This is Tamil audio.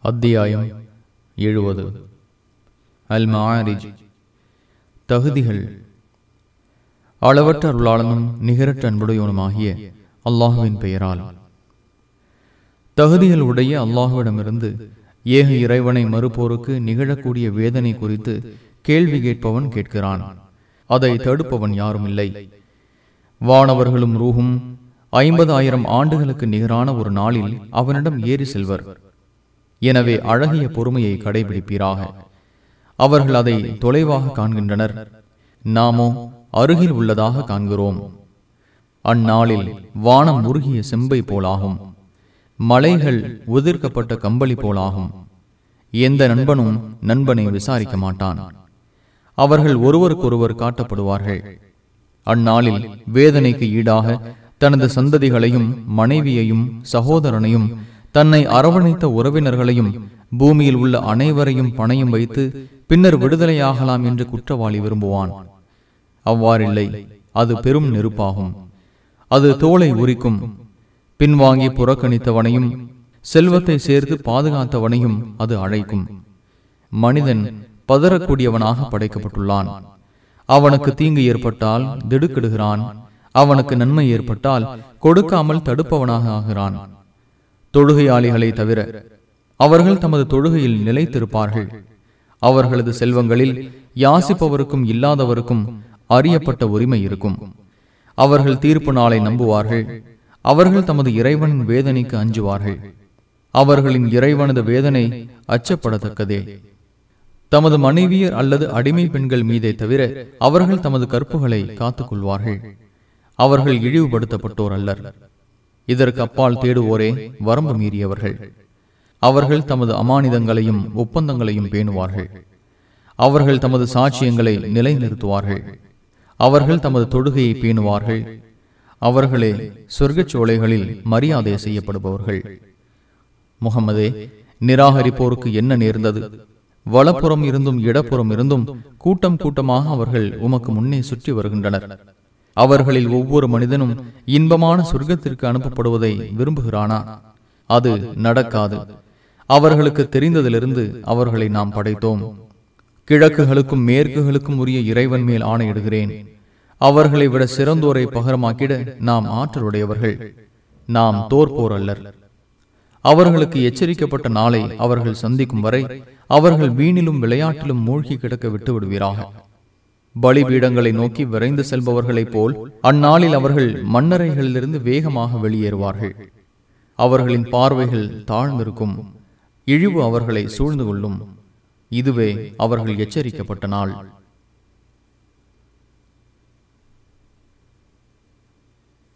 அத்தியாயம் எழுபது. அல் மாரிஜ் தகுதிகள். அளவற்ற அருளாளனும் நிகரற்ற அன்புடையவனுமாகிய அல்லாஹுவின் பெயரால். தகுதிகள் உடைய அல்லாஹுவிடமிருந்து ஏக இறைவனை மறுப்போருக்கு நிகழக்கூடிய வேதனை குறித்து கேள்வி கேட்பவன் கேட்கிறான். அதை தடுப்பவன் யாரும் இல்லை. வானவர்களும் ரூஹும் ஐம்பதாயிரம் ஆண்டுகளுக்கு நிகரான ஒரு நாளில் அவனிடம் ஏறி செல்வர். எனவே அழகிய பொறுமையை கடைபிடிப்பீராக. அவர்கள் அதை தொலைவாக காண்கின்றனர். நாமோ அருகில் உள்ளதாக காண்கிறோம். அந்நாளில் வானம் உருகிய செம்பை போலாகும். மலைகள் உதிர்க்கப்பட்ட கம்பளி போலாகும். எந்த நண்பனும் நண்பனை விசாரிக்க மாட்டான். அவர்கள் ஒருவருக்கொருவர் காட்டப்படுவார்கள். அந்நாளில் வேதனைக்கு ஈடாக தனது சந்ததிகளையும் மனைவியையும் சகோதரனையும் தன்னை அரவணைத்த உறவினர்களையும் பூமியில் உள்ள அனைவரையும் பணையும் வைத்து பின்னர் விடுதலையாகலாம் என்று குற்றவாளி விரும்புவான். அவ்வாறில்லை அது பெரும் நெருப்பாகும். அது தோலை உரிக்கும். பின்வாங்கி புறக்கணித்தவனையும் செல்வத்தை சேர்த்து பாதுகாத்தவனையும் அது அழைக்கும். மனிதன் பதறக்கூடியவனாக படைக்கப்பட்டுள்ளான். அவனுக்கு தீங்கு ஏற்பட்டால் திடுக்கிடுகிறான். அவனுக்கு நன்மை ஏற்பட்டால் கொடுக்காமல் தடுப்பவனாக ஆகிறான். தொழுகையாளிகளை தவிர அவர்கள் தமது தொழுகையில் நிலைத்திருப்பார்கள். அவர்களது செல்வங்களில் யாசிப்பவருக்கும் இல்லாதவருக்கும் அறியப்பட்ட உரிமை இருக்கும். அவர்கள் தீர்ப்பு நாளை நம்புவார்கள். அவர்கள் தமது இறைவனின் வேதனைக்கு அஞ்சுவார்கள். அவர்களின் இறைவனது வேதனை அச்சப்படத்தக்கதே. தமது மனைவியர் அல்லது அடிமை பெண்கள் மீதே தவிர அவர்கள் தமது கற்புகளை காத்துக் கொள்வார்கள் அவர்கள் இழிவுபடுத்தப்பட்டோர் அல்லர். இதற்கு அப்பால் தேடுவோரே வரம்பு மீறியவர்கள். அவர்கள் தமது அமானிதங்களையும் ஒப்பந்தங்களையும் பேணுவார்கள். அவர்கள் தமது சாட்சியங்களை நிலைநிறுத்துவார்கள். அவர்கள் தமது தொழுகையை பேணுவார்கள். அவர்களே சொர்க்கச் சோலைகளில் மரியாதை செய்யப்படுபவர்கள். முகமதே நிராகரிப்போருக்கு என்ன நேர்ந்தது? வலப்புறம் இருந்தும் இடப்புறம் இருந்தும் கூட்டம் கூட்டமாக அவர்கள் உமக்கு முன்னே சுற்றி வருகின்றனர். அவர்களில் ஒவ்வொரு மனிதனும் இன்பமான சொர்க்கத்திற்கு அனுப்பப்படுவதை விரும்புகிறானா? அது நடக்காது. அவர்களுக்கு தெரிந்ததிலிருந்து அவர்களை நாம் படைத்தோம். கிழக்குகளுக்கும் மேற்குகளுக்கும் உரிய இறைவன் மேல் ஆணையிடுகிறேன். அவர்களை விட சிறந்தோரை பகரமாக்கிட நாம் ஆற்றலுடையவர்கள். நாம் தோற்போர் அல்லர். அவர்களுக்கு எச்சரிக்கப்பட்ட நாளை அவர்கள் சந்திக்கும் வரை அவர்கள் வீணிலும் விளையாட்டிலும் மூழ்கி கிடக்க விட்டு விடுவீராக பலிபீடங்களை நோக்கி விரைந்து செல்பவர்களைப் போல் அந்நாளில் அவர்கள் மன்னரைகளிலிருந்து வேகமாக வெளியேறுவார்கள். அவர்களின் பார்வைகள் தாழ்ந்திருக்கும். இழிவு அவர்களை சூழ்ந்து கொள்ளும். இதுவே அவர்கள் எச்சரிக்கப்பட்ட நாள்.